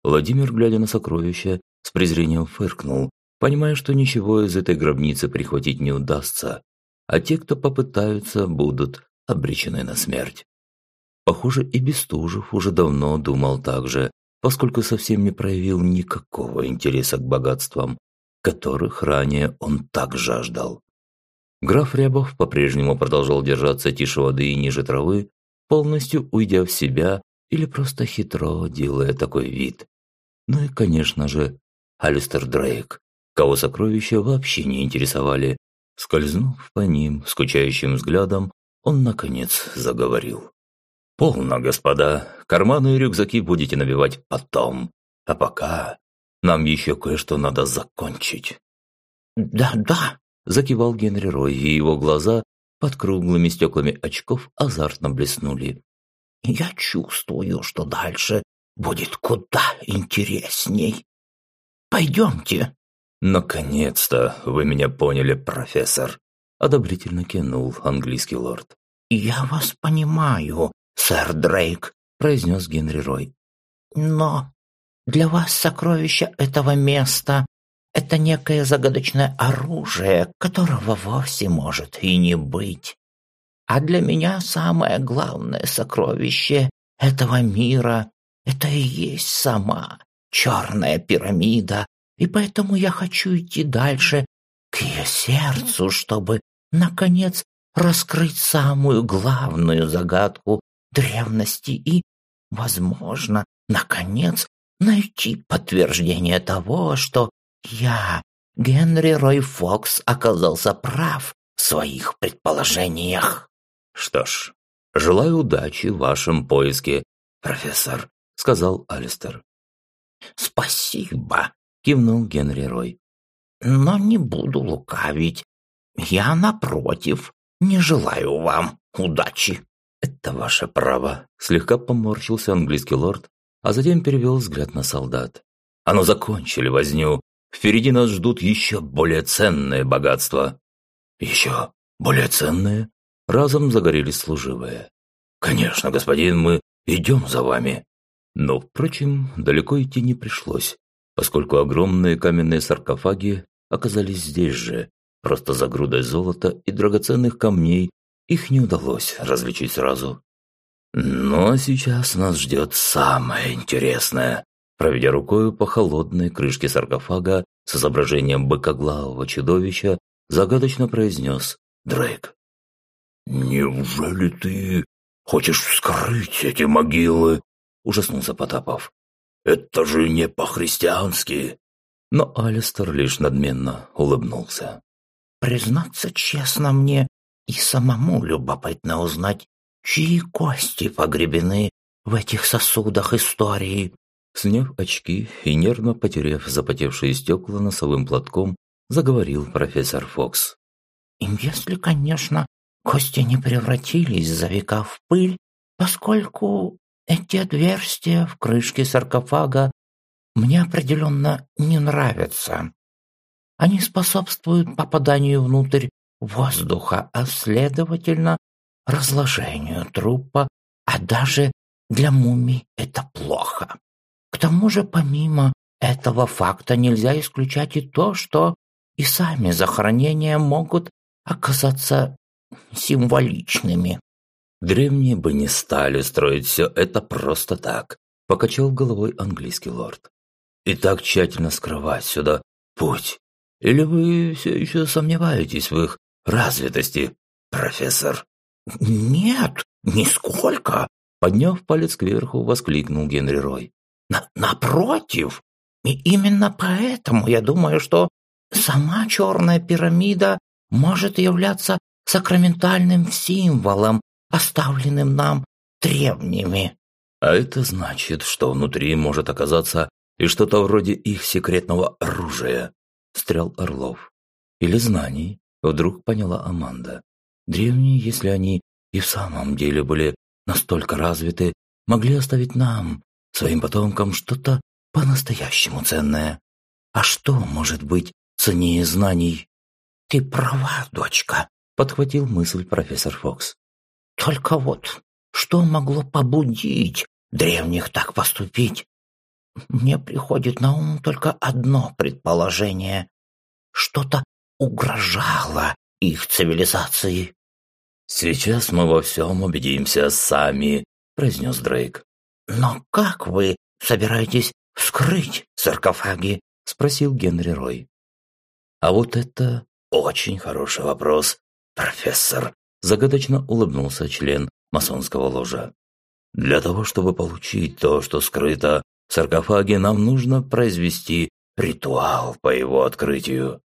Владимир, глядя на сокровища, с презрением фыркнул, понимая, что ничего из этой гробницы прихватить не удастся, а те, кто попытаются, будут обречены на смерть. Похоже, и Бестужев уже давно думал так же, поскольку совсем не проявил никакого интереса к богатствам, которых ранее он так жаждал. Граф Рябов по-прежнему продолжал держаться тише воды и ниже травы, полностью уйдя в себя или просто хитро делая такой вид. Ну и, конечно же, Алистер Дрейк, кого сокровища вообще не интересовали. Скользнув по ним скучающим взглядом, он, наконец, заговорил. «Полно, господа, карманы и рюкзаки будете набивать потом, а пока нам еще кое-что надо закончить». «Да, да», – закивал Генри Рой, и его глаза под круглыми стеклами очков азартно блеснули. Я чувствую, что дальше будет куда интересней. Пойдемте. Наконец-то вы меня поняли, профессор. Одобрительно кинул английский лорд. Я вас понимаю, сэр Дрейк, произнес Генри Рой. Но для вас сокровища этого места — это некое загадочное оружие, которого вовсе может и не быть. А для меня самое главное сокровище этого мира — это и есть сама черная пирамида, и поэтому я хочу идти дальше к ее сердцу, чтобы, наконец, раскрыть самую главную загадку древности и, возможно, наконец, найти подтверждение того, что я, Генри Рой Фокс, оказался прав в своих предположениях. «Что ж, желаю удачи в вашем поиске, профессор», — сказал Алистер. «Спасибо», — кивнул Генри Рой. «Но не буду лукавить. Я, напротив, не желаю вам удачи». «Это ваше право», — слегка поморщился английский лорд, а затем перевел взгляд на солдат. «А ну закончили возню. Впереди нас ждут еще более ценные богатства». «Еще более ценные?» разом загорелись служивые. «Конечно, господин, мы идем за вами». Но, впрочем, далеко идти не пришлось, поскольку огромные каменные саркофаги оказались здесь же, просто за грудой золота и драгоценных камней их не удалось различить сразу. Но сейчас нас ждет самое интересное. Проведя рукою по холодной крышке саркофага с изображением быкоглавого чудовища, загадочно произнес Дрейк. «Неужели ты хочешь вскрыть эти могилы?» – ужаснулся Потапов. «Это же не по-христиански!» Но Алистер лишь надменно улыбнулся. «Признаться честно мне, и самому любопытно узнать, чьи кости погребены в этих сосудах истории». Сняв очки и нервно потеряв запотевшие стекла носовым платком, заговорил профессор Фокс. «Если, конечно, Кости не превратились за века в пыль, поскольку эти отверстия в крышке саркофага мне определенно не нравятся. Они способствуют попаданию внутрь воздуха, а следовательно разложению трупа, а даже для мумий это плохо. К тому же помимо этого факта нельзя исключать и то, что и сами захоронения могут оказаться символичными. Древние бы не стали строить все это просто так, покачал головой английский лорд. И так тщательно скрывать сюда путь. Или вы все еще сомневаетесь в их развитости, профессор?» «Нет, нисколько!» Подняв палец кверху, воскликнул Генри Рой. На «Напротив! И именно поэтому я думаю, что сама черная пирамида может являться сакраментальным символом, оставленным нам древними». «А это значит, что внутри может оказаться и что-то вроде их секретного оружия», – встрял Орлов. «Или знаний», – вдруг поняла Аманда. «Древние, если они и в самом деле были настолько развиты, могли оставить нам, своим потомкам, что-то по-настоящему ценное. А что может быть ценнее знаний?» «Ты права, дочка», – подхватил мысль профессор Фокс. «Только вот, что могло побудить древних так поступить? Мне приходит на ум только одно предположение. Что-то угрожало их цивилизации. «Сейчас мы во всем убедимся сами», – произнес Дрейк. «Но как вы собираетесь вскрыть саркофаги?» – спросил Генри Рой. «А вот это очень хороший вопрос, профессор», – загадочно улыбнулся член масонского ложа. «Для того, чтобы получить то, что скрыто в саркофаге, нам нужно произвести ритуал по его открытию».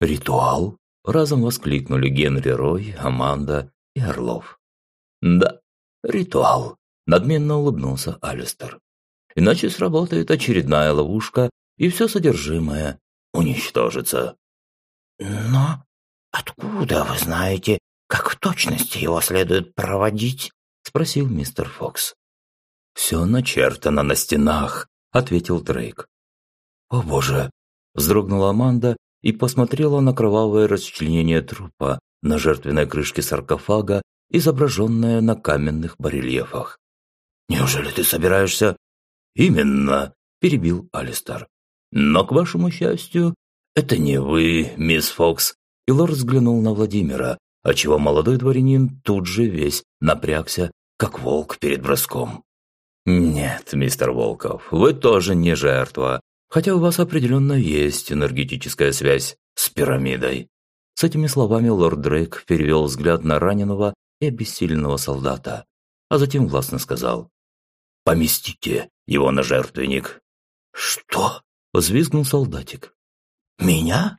«Ритуал?» – разом воскликнули Генри Рой, Аманда и Орлов. «Да, ритуал», – надменно улыбнулся Алистер. «Иначе сработает очередная ловушка, и все содержимое уничтожится». «Но откуда вы знаете, как в точности его следует проводить?» – спросил мистер Фокс. «Все начертано на стенах», – ответил Дрейк. «О боже!» – вздрогнула Аманда и посмотрела на кровавое расчленение трупа, на жертвенной крышке саркофага, изображенная на каменных барельефах. «Неужели ты собираешься?» «Именно», – перебил Алистер. «Но, к вашему счастью, это не вы, мисс Фокс». И лорд взглянул на Владимира, отчего молодой дворянин тут же весь напрягся, как волк перед броском. «Нет, мистер Волков, вы тоже не жертва, хотя у вас определенно есть энергетическая связь с пирамидой. С этими словами лорд Дрейк перевел взгляд на раненого и обессиленного солдата, а затем властно сказал «Поместите его на жертвенник». «Что?» – взвизгнул солдатик. «Меня?»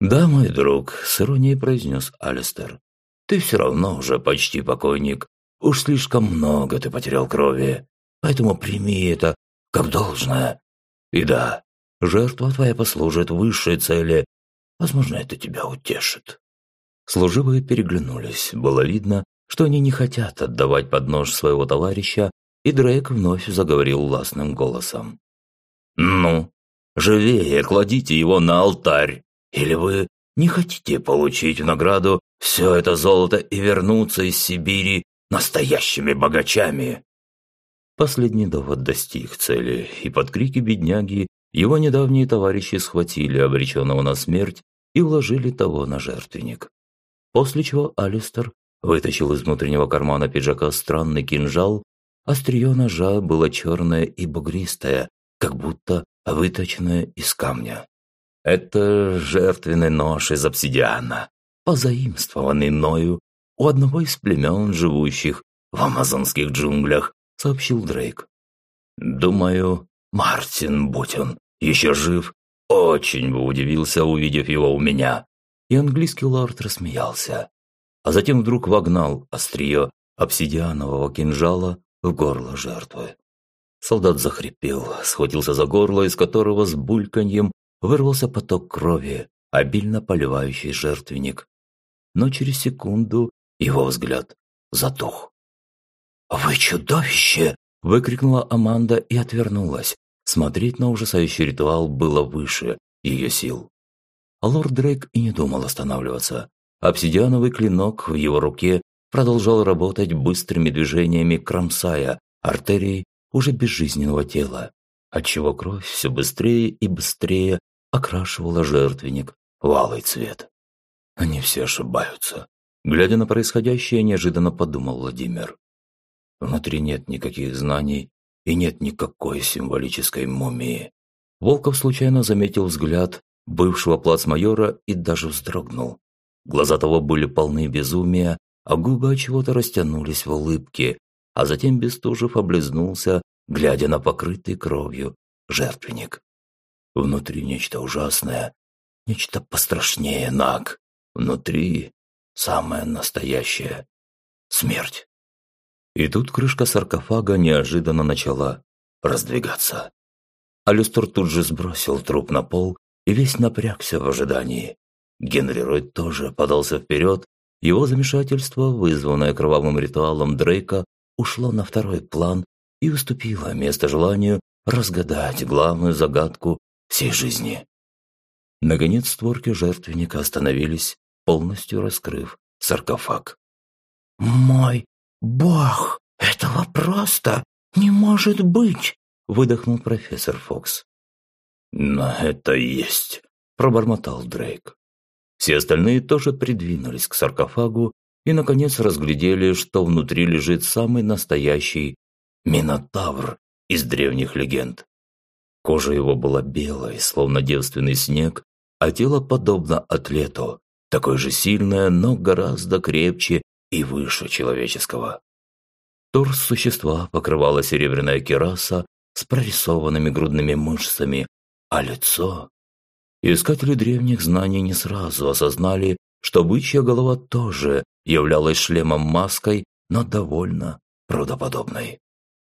«Да, мой друг», – с иронией произнес Алистер. «Ты все равно уже почти покойник. Уж слишком много ты потерял крови, поэтому прими это как должное. И да, жертва твоя послужит высшей цели Возможно, это тебя утешит». Служивые переглянулись. Было видно, что они не хотят отдавать под нож своего товарища, и Дрейк вновь заговорил властным голосом. «Ну, живее кладите его на алтарь, или вы не хотите получить в награду все это золото и вернуться из Сибири настоящими богачами?» Последний довод достиг цели, и под крики бедняги его недавние товарищи схватили обреченного на смерть и уложили того на жертвенник. После чего Алистер вытащил из внутреннего кармана пиджака странный кинжал, острие ножа было черное и бугристое, как будто выточенное из камня. Это жертвенный нож из обсидиана, позаимствованный мною у одного из племен, живущих в амазонских джунглях, сообщил Дрейк. Думаю, Мартин, будь он еще жив, очень бы удивился, увидев его у меня. И английский лорд рассмеялся, а затем вдруг вогнал острие обсидианового кинжала в горло жертвы. Солдат захрипел, схватился за горло, из которого с бульканьем вырвался поток крови, обильно поливающий жертвенник. Но через секунду его взгляд затух. «Вы чудовище!» – выкрикнула Аманда и отвернулась, Смотреть на ужасающий ритуал было выше ее сил. А лорд Дрейк и не думал останавливаться. Обсидиановый клинок в его руке продолжал работать быстрыми движениями, кромсая артерии уже безжизненного тела, отчего кровь все быстрее и быстрее окрашивала жертвенник в алый цвет. Они все ошибаются. Глядя на происходящее, неожиданно подумал Владимир. Внутри нет никаких знаний и нет никакой символической мумии. Волков случайно заметил взгляд бывшего плацмайора и даже вздрогнул. Глаза того были полны безумия, а губы от чего-то растянулись в улыбке, а затем Бестужев облизнулся, глядя на покрытый кровью жертвенник. Внутри нечто ужасное, нечто пострашнее наг. Внутри самое настоящее – смерть. И тут крышка саркофага неожиданно начала раздвигаться. Алюстер тут же сбросил труп на пол и весь напрягся в ожидании. Генри Ройд тоже подался вперед, его замешательство, вызванное кровавым ритуалом Дрейка, ушло на второй план и уступило место желанию разгадать главную загадку всей жизни. Наконец створки жертвенника остановились, полностью раскрыв саркофаг. «Мой бог! Этого просто не может быть!» – выдохнул профессор Фокс. «На это есть», – пробормотал Дрейк. Все остальные тоже придвинулись к саркофагу и, наконец, разглядели, что внутри лежит самый настоящий Минотавр из древних легенд. Кожа его была белой, словно девственный снег, а тело подобно атлету, такое же сильное, но гораздо крепче и выше человеческого. Торс существа покрывала серебряная кераса с прорисованными грудными мышцами, а лицо... Искатели древних знаний не сразу осознали, что бычья голова тоже являлась шлемом-маской, но довольно правдоподобной.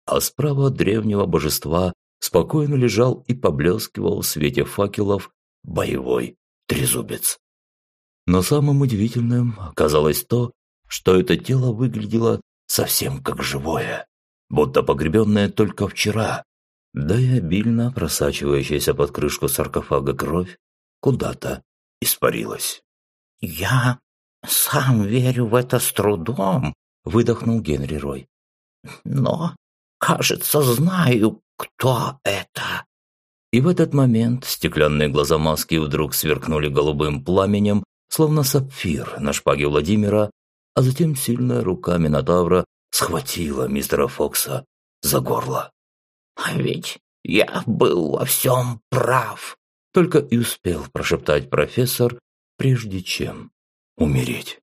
А справа от древнего божества спокойно лежал и поблескивал в свете факелов боевой трезубец. Но самым удивительным оказалось то, что это тело выглядело совсем как живое, будто погребенное только вчера, да и обильно просачивающаяся под крышку саркофага кровь куда-то испарилась. «Я сам верю в это с трудом», — выдохнул Генри Рой. «Но, кажется, знаю, кто это?» И в этот момент стеклянные глаза маски вдруг сверкнули голубым пламенем, словно сапфир на шпаге Владимира, а затем сильная рука Минотавра схватила мистера Фокса за горло. «А ведь я был во всем прав», только и успел прошептать профессор, прежде чем умереть.